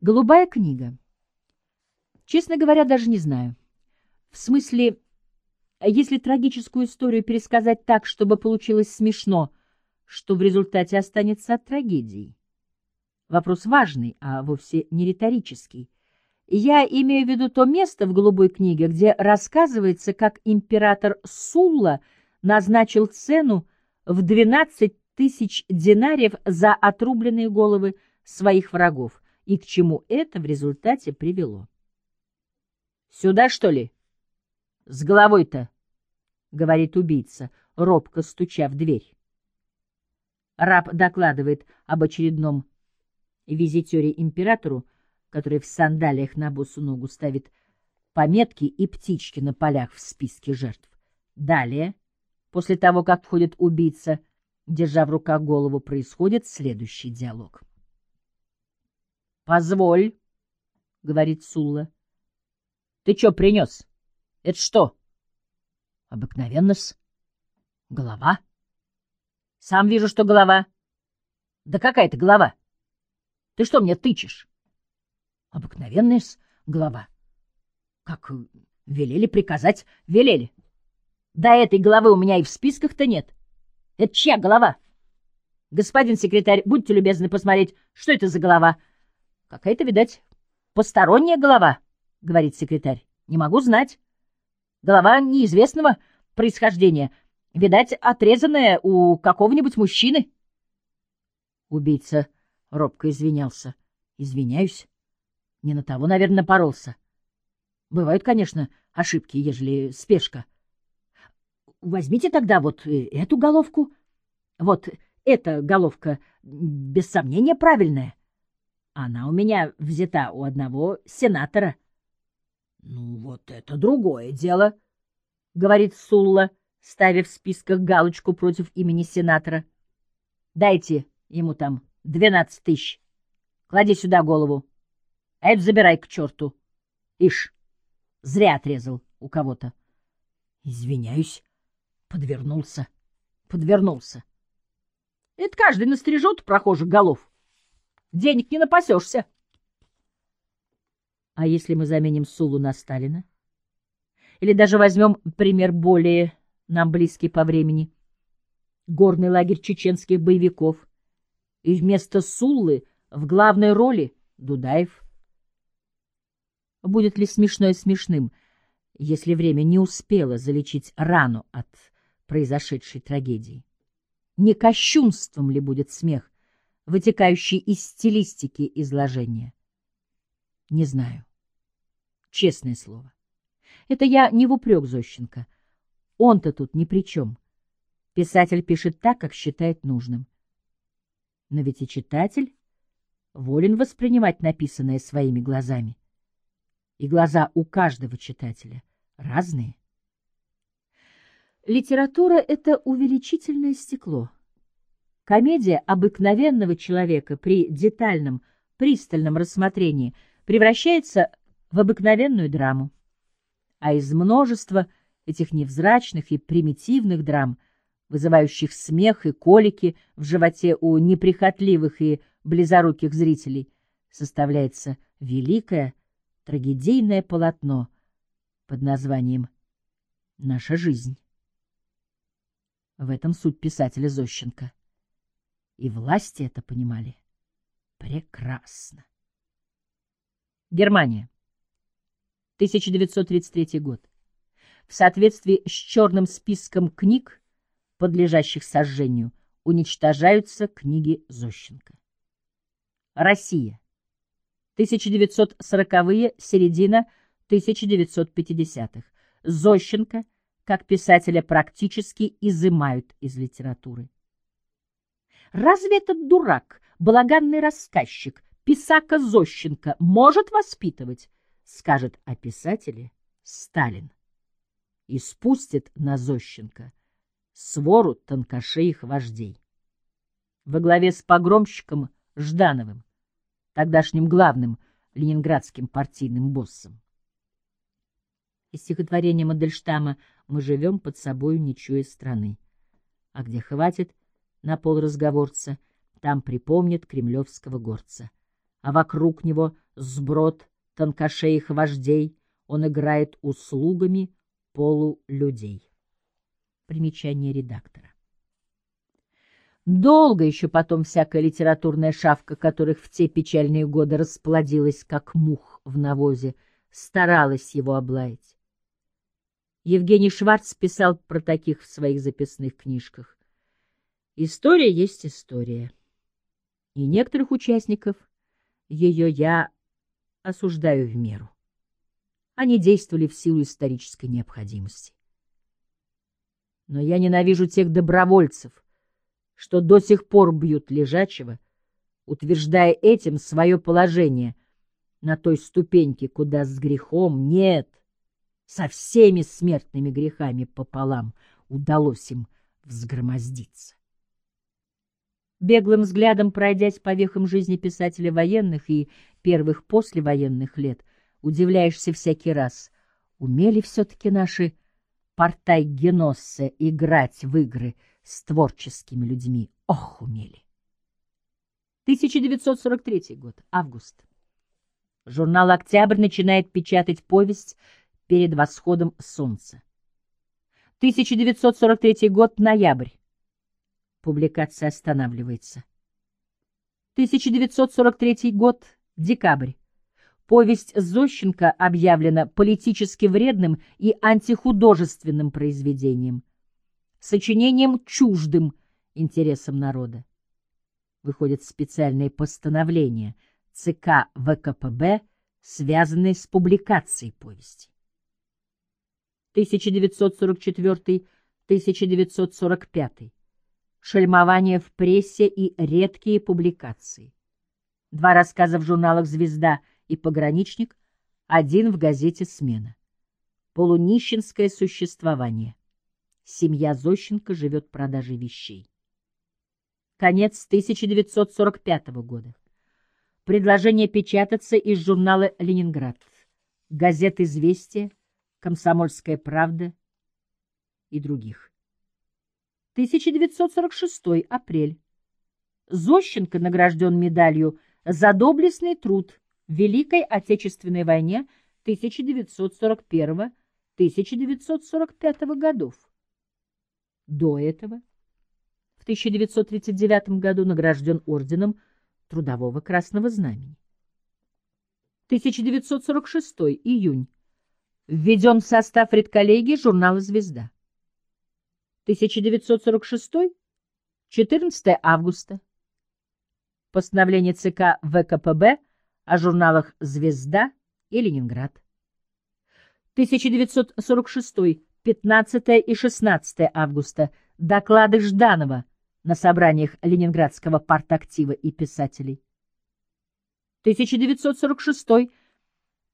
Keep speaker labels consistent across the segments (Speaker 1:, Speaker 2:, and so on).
Speaker 1: Голубая книга. Честно говоря, даже не знаю. В смысле, если трагическую историю пересказать так, чтобы получилось смешно, что в результате останется от трагедии? Вопрос важный, а вовсе не риторический. Я имею в виду то место в «Голубой книге», где рассказывается, как император Сулла назначил цену в 12 тысяч динариев за отрубленные головы своих врагов, и к чему это в результате привело. «Сюда, что ли?» «С головой-то», — говорит убийца, робко стуча в дверь. Раб докладывает об очередном визитере императору, который в сандалиях на босу ногу ставит пометки и птички на полях в списке жертв. Далее, после того, как входит убийца, держа в руках голову, происходит следующий диалог. «Позволь», — говорит Сулла. «Ты что принес? Это что?» «Обыкновенно-с. Голова». «Сам вижу, что голова». «Да какая это голова? Ты что мне тычешь?» Обыкновенная голова. Как велели приказать, велели. Да этой головы у меня и в списках-то нет. Это чья голова? Господин секретарь, будьте любезны посмотреть, что это за голова? Какая-то, видать, посторонняя голова, говорит секретарь. Не могу знать. Голова неизвестного происхождения. Видать, отрезанная у какого-нибудь мужчины. Убийца робко извинялся. Извиняюсь. Не на того, наверное, напоролся. Бывают, конечно, ошибки, ежели спешка. Возьмите тогда вот э, эту головку. Вот эта головка, без сомнения, правильная. Она у меня взята у одного сенатора. — Ну, вот это другое дело, — говорит Сулла, ставя в списках галочку против имени сенатора. — Дайте ему там двенадцать тысяч. Клади сюда голову. А это забирай к черту. Ишь, зря отрезал у кого-то. Извиняюсь, подвернулся, подвернулся. Это каждый настрижет прохожих голов. Денег не напасешься. А если мы заменим Сулу на Сталина? Или даже возьмем пример более нам близкий по времени. Горный лагерь чеченских боевиков. И вместо Суллы в главной роли Дудаев — Будет ли смешное смешным, если время не успело залечить рану от произошедшей трагедии? Не кощунством ли будет смех, вытекающий из стилистики изложения? Не знаю. Честное слово. Это я не в упрек Зощенко. Он-то тут ни при чем. Писатель пишет так, как считает нужным. Но ведь и читатель волен воспринимать написанное своими глазами и глаза у каждого читателя разные. Литература — это увеличительное стекло. Комедия обыкновенного человека при детальном, пристальном рассмотрении превращается в обыкновенную драму. А из множества этих невзрачных и примитивных драм, вызывающих смех и колики в животе у неприхотливых и близоруких зрителей, составляется великая трагедийное полотно под названием «Наша жизнь». В этом суть писателя Зощенко. И власти это понимали прекрасно. Германия. 1933 год. В соответствии с черным списком книг, подлежащих сожжению, уничтожаются книги Зощенко. Россия. 1940-е, середина 1950-х. Зощенко, как писателя, практически изымают из литературы. Разве этот дурак, балаганный рассказчик, писака Зощенко может воспитывать, скажет о писателе Сталин. И спустит на Зощенко свору тонкошеих вождей. Во главе с погромщиком Ждановым тогдашним главным ленинградским партийным боссом. Из стихотворения Мандельштама «Мы живем под собою, не чуя страны». А где хватит на пол разговорца, там припомнит кремлевского горца. А вокруг него сброд тонкошеих вождей, он играет услугами полулюдей. Примечание редактора. Долго еще потом всякая литературная шавка, которых в те печальные годы расплодилась, как мух в навозе, старалась его облаять. Евгений Шварц писал про таких в своих записных книжках. История есть история. И некоторых участников ее я осуждаю в меру. Они действовали в силу исторической необходимости. Но я ненавижу тех добровольцев, что до сих пор бьют лежачего, утверждая этим свое положение на той ступеньке, куда с грехом нет, со всеми смертными грехами пополам удалось им взгромоздиться. Беглым взглядом пройдясь по вехам жизни писателя военных и первых послевоенных лет, удивляешься всякий раз, умели все-таки наши портай-геноссы играть в игры с творческими людьми. Ох, умели! 1943 год, август. Журнал «Октябрь» начинает печатать повесть перед восходом солнца. 1943 год, ноябрь. Публикация останавливается. 1943 год, декабрь. Повесть Зощенко объявлена политически вредным и антихудожественным произведением, сочинением чуждым интересам народа. Выходит специальное постановление ЦК ВКПБ, связанное с публикацией повести. 1944-1945. Шельмование в прессе и редкие публикации. Два рассказа в журналах «Звезда» и «Пограничник», один в газете «Смена». Полунищенское существование. Семья Зощенко живет продажей вещей. Конец 1945 года. Предложение печататься из журнала «Ленинград», газет «Известия», «Комсомольская правда» и других. 1946 апрель. Зощенко награжден медалью за доблестный труд в Великой Отечественной войне 1941-1945 годов. До этого в 1939 году награжден орденом Трудового Красного Знамени. 1946 июнь. Введен в состав редколлегии журнала «Звезда». 1946 14 августа. Постановление ЦК ВКПБ о журналах «Звезда» и «Ленинград». 1946 15 и 16 августа. Доклады Жданова на собраниях Ленинградского партактива и писателей. 1946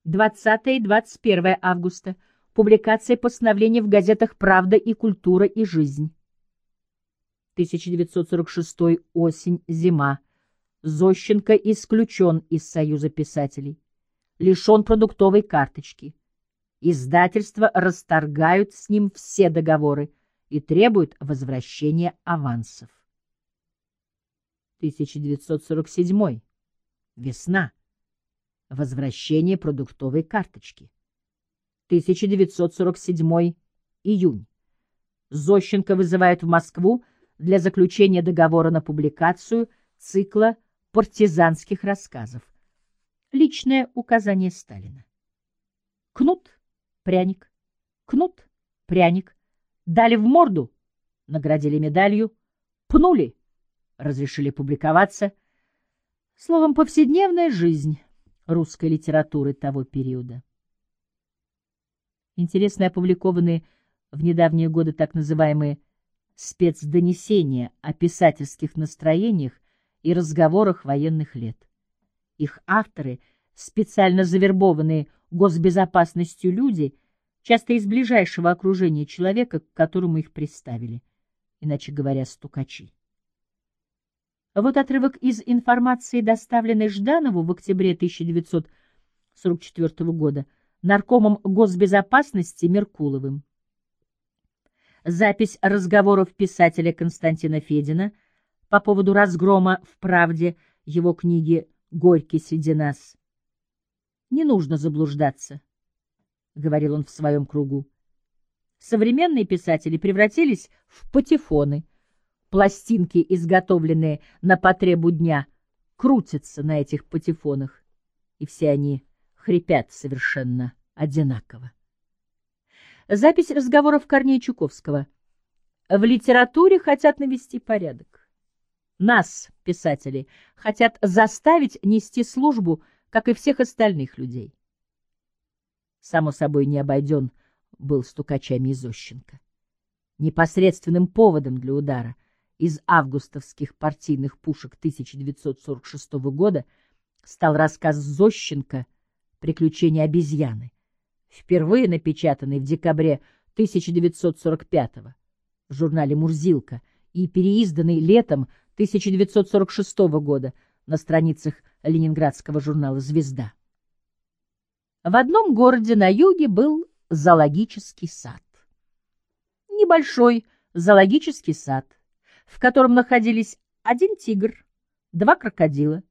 Speaker 1: 20 и 21 августа. Публикация постановлений в газетах «Правда» и «Культура» и «Жизнь». 1946 осень-зима. Зощенко исключен из Союза писателей. Лишен продуктовой карточки. Издательства расторгают с ним все договоры и требуют возвращения авансов. 1947. Весна. Возвращение продуктовой карточки. 1947 июнь. Зощенко вызывает в Москву для заключения договора на публикацию цикла партизанских рассказов. Личное указание Сталина. Кнут, пряник, кнут, пряник. Дали в морду, наградили медалью, пнули, разрешили публиковаться. Словом, повседневная жизнь русской литературы того периода. Интересно опубликованы в недавние годы так называемые спецдонесения о писательских настроениях и разговорах военных лет. Их авторы, специально завербованные госбезопасностью люди, часто из ближайшего окружения человека, к которому их представили, иначе говоря, стукачи. Вот отрывок из информации, доставленной Жданову в октябре 1944 года наркомом госбезопасности Меркуловым. Запись разговоров писателя Константина Федина по поводу разгрома в «Правде» его книги «Горький среди нас». Не нужно заблуждаться, — говорил он в своем кругу. Современные писатели превратились в патефоны. Пластинки, изготовленные на потребу дня, крутятся на этих патефонах, и все они хрипят совершенно одинаково. Запись разговоров Корнея Чуковского. В литературе хотят навести порядок. Нас, писателей, хотят заставить нести службу, как и всех остальных людей. Само собой, не обойден был стукачами Изощенко. Непосредственным поводом для удара из августовских партийных пушек 1946 года стал рассказ Зощенко «Приключения обезьяны», впервые напечатанный в декабре 1945 в журнале «Мурзилка» и переизданный летом 1946 года на страницах ленинградского журнала «Звезда». В одном городе на юге был зоологический сад. Небольшой зоологический сад, в котором находились один тигр, два крокодила,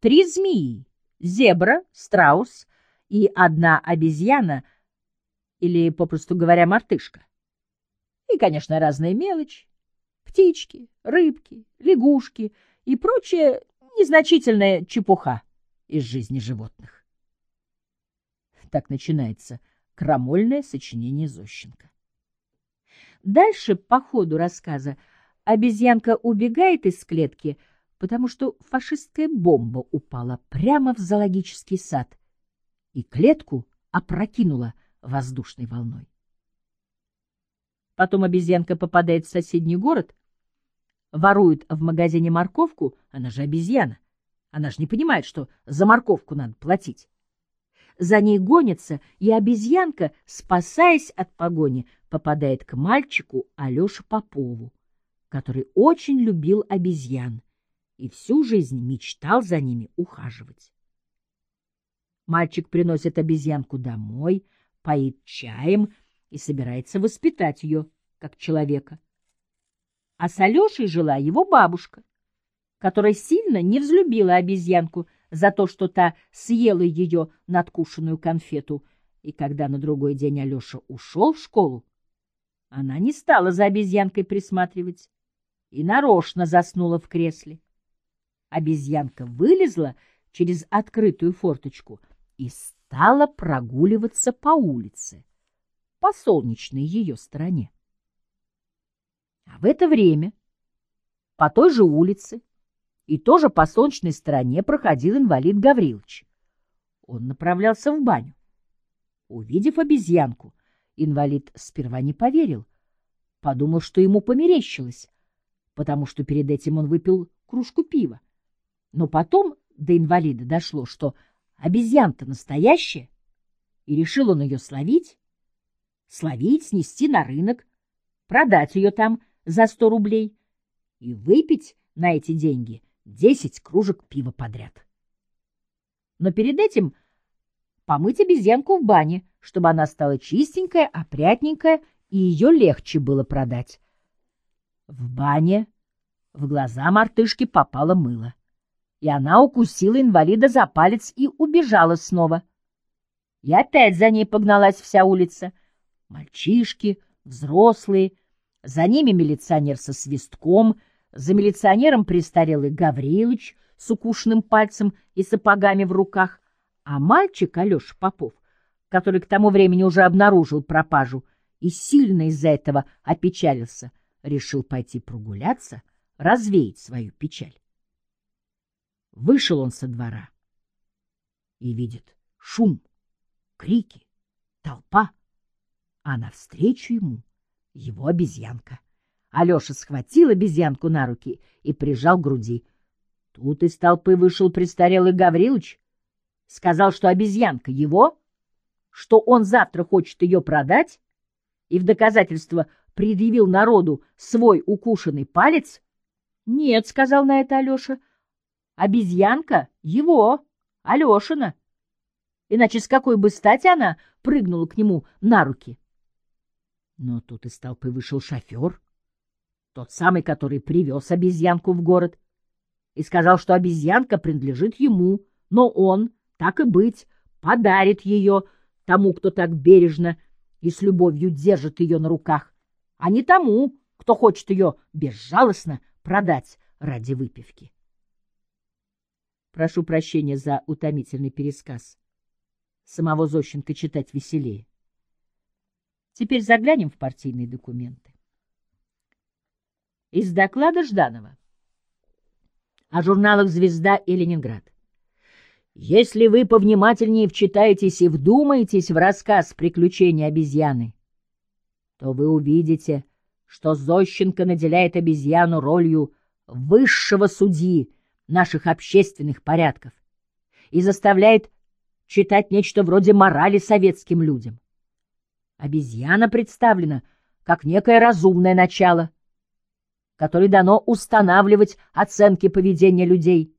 Speaker 1: три змеи, зебра, страус и одна обезьяна, или, попросту говоря, мартышка. И, конечно, разная мелочь, птички, рыбки, лягушки и прочая незначительная чепуха из жизни животных. Так начинается крамольное сочинение Зощенко. Дальше, по ходу рассказа, обезьянка убегает из клетки, потому что фашистская бомба упала прямо в зоологический сад, и клетку опрокинула воздушной волной. Потом обезьянка попадает в соседний город, ворует в магазине морковку, она же обезьяна. Она же не понимает, что за морковку надо платить. За ней гонится, и обезьянка, спасаясь от погони, попадает к мальчику Алёше Попову, который очень любил обезьян и всю жизнь мечтал за ними ухаживать. Мальчик приносит обезьянку домой, поит чаем и собирается воспитать ее, как человека. А с Алешей жила его бабушка, которая сильно не взлюбила обезьянку за то, что та съела ее надкушенную конфету, и когда на другой день Алеша ушел в школу, она не стала за обезьянкой присматривать и нарочно заснула в кресле. Обезьянка вылезла через открытую форточку — и стала прогуливаться по улице, по солнечной ее стороне. А в это время по той же улице и тоже по солнечной стороне проходил инвалид Гаврилович. Он направлялся в баню. Увидев обезьянку, инвалид сперва не поверил, подумал, что ему померещилось, потому что перед этим он выпил кружку пива. Но потом до инвалида дошло, что Обезьян-то настоящая. И решил он ее словить, словить, снести на рынок, продать ее там за сто рублей и выпить на эти деньги десять кружек пива подряд. Но перед этим помыть обезьянку в бане, чтобы она стала чистенькая, опрятненькая, и ее легче было продать. В бане в глаза мартышки попало мыло и она укусила инвалида за палец и убежала снова. И опять за ней погналась вся улица. Мальчишки, взрослые, за ними милиционер со свистком, за милиционером престарелый Гаврилович с укушенным пальцем и сапогами в руках, а мальчик Алеша Попов, который к тому времени уже обнаружил пропажу и сильно из-за этого опечалился, решил пойти прогуляться, развеять свою печаль. Вышел он со двора и видит шум, крики, толпа, а навстречу ему его обезьянка. Алеша схватил обезьянку на руки и прижал к груди. Тут из толпы вышел престарелый Гаврилович, сказал, что обезьянка его, что он завтра хочет ее продать, и в доказательство предъявил народу свой укушенный палец. — Нет, — сказал на это Алеша, Обезьянка его, Алешина. Иначе с какой бы стати она прыгнула к нему на руки? Но тут из толпы вышел шофер, тот самый, который привез обезьянку в город, и сказал, что обезьянка принадлежит ему, но он, так и быть, подарит ее тому, кто так бережно и с любовью держит ее на руках, а не тому, кто хочет ее безжалостно продать ради выпивки. Прошу прощения за утомительный пересказ. Самого Зощенко читать веселее. Теперь заглянем в партийные документы. Из доклада Жданова о журналах «Звезда» и «Ленинград». Если вы повнимательнее вчитаетесь и вдумаетесь в рассказ «Приключения обезьяны», то вы увидите, что Зощенко наделяет обезьяну ролью высшего судьи наших общественных порядков и заставляет читать нечто вроде морали советским людям. Обезьяна представлена как некое разумное начало, которое дано устанавливать оценки поведения людей.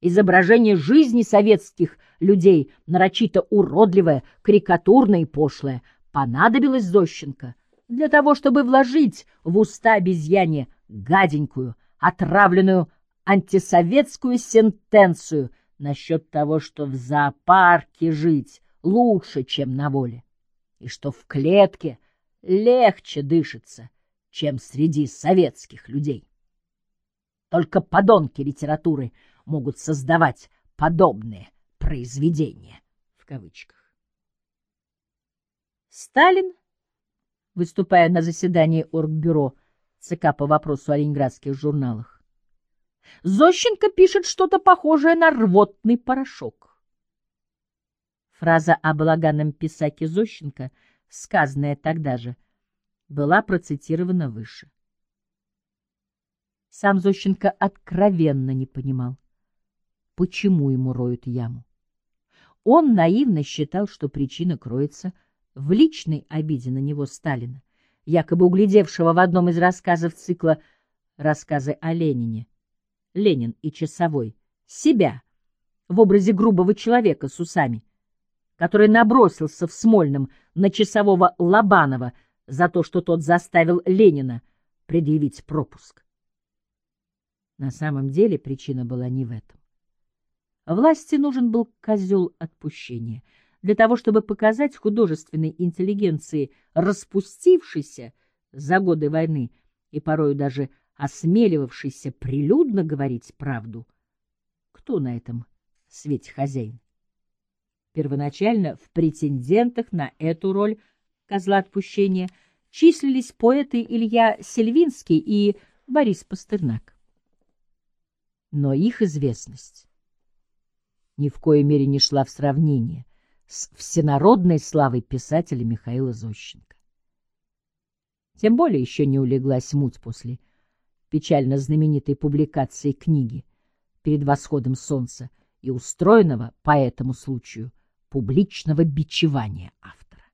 Speaker 1: Изображение жизни советских людей, нарочито уродливое, карикатурное и пошлое, понадобилось Зощенко для того, чтобы вложить в уста обезьяне гаденькую, отравленную антисоветскую сентенцию насчет того, что в зоопарке жить лучше, чем на воле, и что в клетке легче дышится, чем среди советских людей. Только подонки литературы могут создавать подобные произведения, в кавычках. Сталин выступая на заседании Оргбюро ЦК по вопросу о ленинградских журналах. Зощенко пишет что-то похожее на рвотный порошок. Фраза о балаганном писаке Зощенко, сказанная тогда же, была процитирована выше. Сам Зощенко откровенно не понимал, почему ему роют яму. Он наивно считал, что причина кроется в личной обиде на него Сталина, якобы углядевшего в одном из рассказов цикла «Рассказы о Ленине» «Ленин и часовой» себя в образе грубого человека с усами, который набросился в Смольном на часового Лобанова за то, что тот заставил Ленина предъявить пропуск. На самом деле причина была не в этом. Власти нужен был козел отпущения — для того, чтобы показать художественной интеллигенции, распустившейся за годы войны и порою даже осмеливавшейся прилюдно говорить правду, кто на этом свете хозяин. Первоначально в претендентах на эту роль козла отпущения числились поэты Илья Сельвинский и Борис Пастернак. Но их известность ни в коей мере не шла в сравнение с всенародной славой писателя Михаила Зощенко. Тем более еще не улеглась муть после печально знаменитой публикации книги «Перед восходом солнца» и устроенного по этому случаю публичного бичевания автора.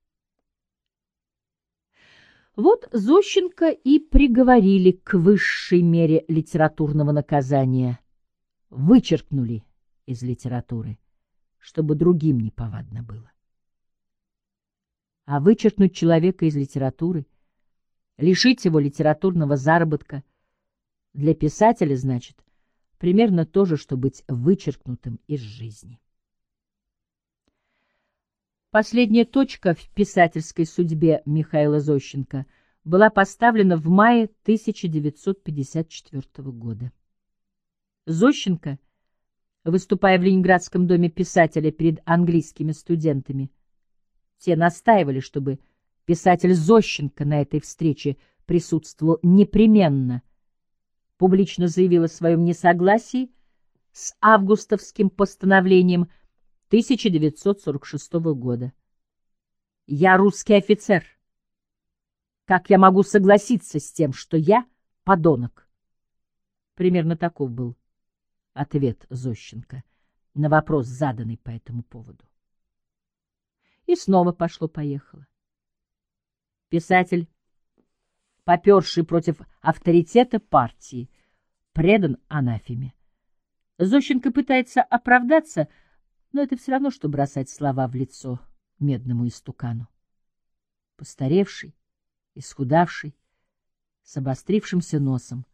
Speaker 1: Вот Зощенко и приговорили к высшей мере литературного наказания, вычеркнули из литературы чтобы другим не повадно было. А вычеркнуть человека из литературы, лишить его литературного заработка, для писателя значит примерно то же, что быть вычеркнутым из жизни. Последняя точка в писательской судьбе Михаила Зощенко была поставлена в мае 1954 года. Зощенко выступая в Ленинградском доме писателя перед английскими студентами. Те настаивали, чтобы писатель Зощенко на этой встрече присутствовал непременно. Публично заявил о своем несогласии с августовским постановлением 1946 года. «Я русский офицер. Как я могу согласиться с тем, что я подонок?» Примерно таков был ответ Зощенко на вопрос, заданный по этому поводу. И снова пошло-поехало. Писатель, поперший против авторитета партии, предан анафеме. Зощенко пытается оправдаться, но это все равно, что бросать слова в лицо медному истукану. Постаревший, исхудавший, с обострившимся носом,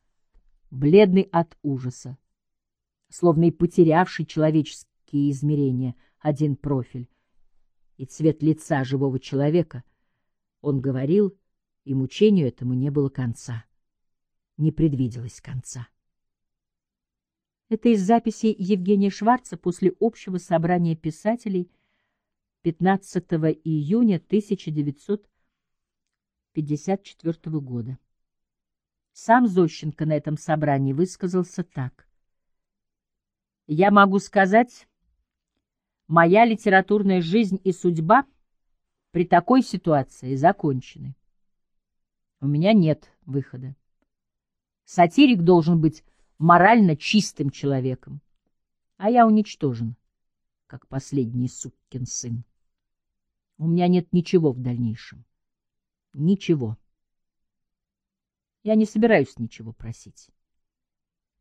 Speaker 1: бледный от ужаса, словно и потерявший человеческие измерения, один профиль и цвет лица живого человека. Он говорил, и мучению этому не было конца. Не предвиделось конца. Это из записи Евгения Шварца после общего собрания писателей 15 июня 1954 года. Сам Зощенко на этом собрании высказался так. «Я могу сказать, моя литературная жизнь и судьба при такой ситуации закончены. У меня нет выхода. Сатирик должен быть морально чистым человеком, а я уничтожен, как последний суккин сын. У меня нет ничего в дальнейшем. Ничего. Я не собираюсь ничего просить.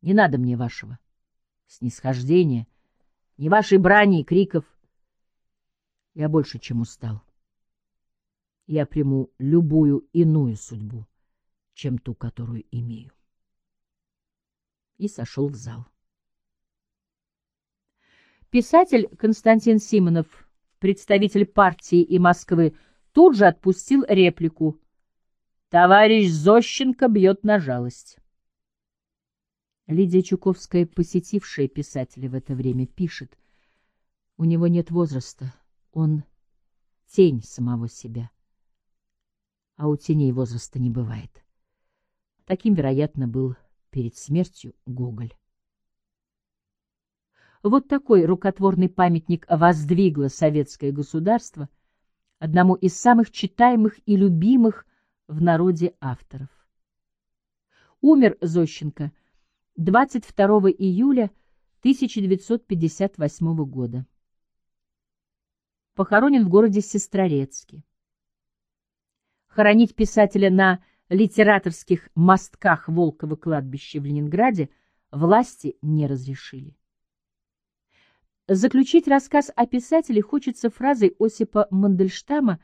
Speaker 1: Не надо мне вашего снисхождения, ни вашей брани и криков. Я больше чем устал. Я приму любую иную судьбу, чем ту, которую имею и сошел в зал. Писатель Константин Симонов, представитель партии и Москвы, тут же отпустил реплику «Товарищ Зощенко бьет на жалость». Лидия Чуковская, посетившая писателя в это время, пишет «У него нет возраста, он тень самого себя, а у теней возраста не бывает». Таким, вероятно, был перед смертью Гоголь. Вот такой рукотворный памятник воздвигло советское государство одному из самых читаемых и любимых в народе авторов. Умер Зощенко 22 июля 1958 года. Похоронен в городе Сестрорецке. Хоронить писателя на литераторских мостках Волкова кладбища в Ленинграде власти не разрешили. Заключить рассказ о писателе хочется фразой Осипа Мандельштама,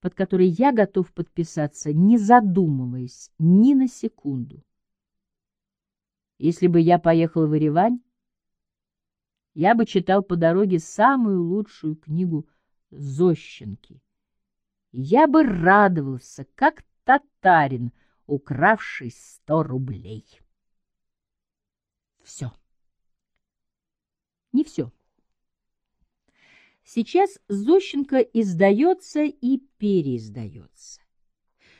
Speaker 1: под которой я готов подписаться, не задумываясь ни на секунду. Если бы я поехал в Еревань, я бы читал по дороге самую лучшую книгу Зощенки. Я бы радовался, как татарин, укравший сто рублей. Все. Не все. Сейчас Зощенко издается и переиздается.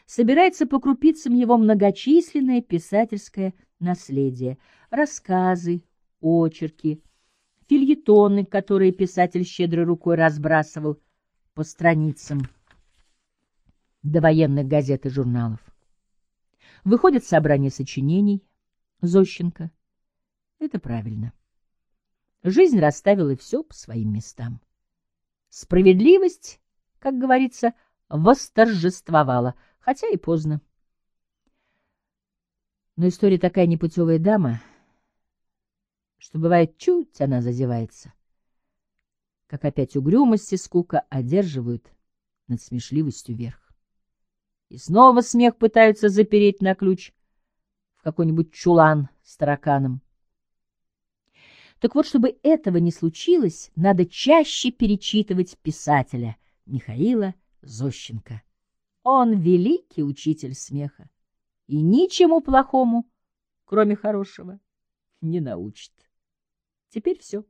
Speaker 1: Собирается по крупицам его многочисленное писательское наследие, рассказы, очерки, фильетоны, которые писатель щедрой рукой разбрасывал по страницам до военных газет и журналов. Выходит собрание сочинений Зощенко. Это правильно. Жизнь расставила все по своим местам. Справедливость, как говорится, восторжествовала, хотя и поздно. Но история такая непутевая дама, что бывает чуть она зазевается, как опять угрюмость и скука одерживают над смешливостью верх. И снова смех пытаются запереть на ключ в какой-нибудь чулан с тараканом. Так вот, чтобы этого не случилось, надо чаще перечитывать писателя Михаила Зощенко. Он великий учитель смеха и ничему плохому, кроме хорошего, не научит. Теперь все.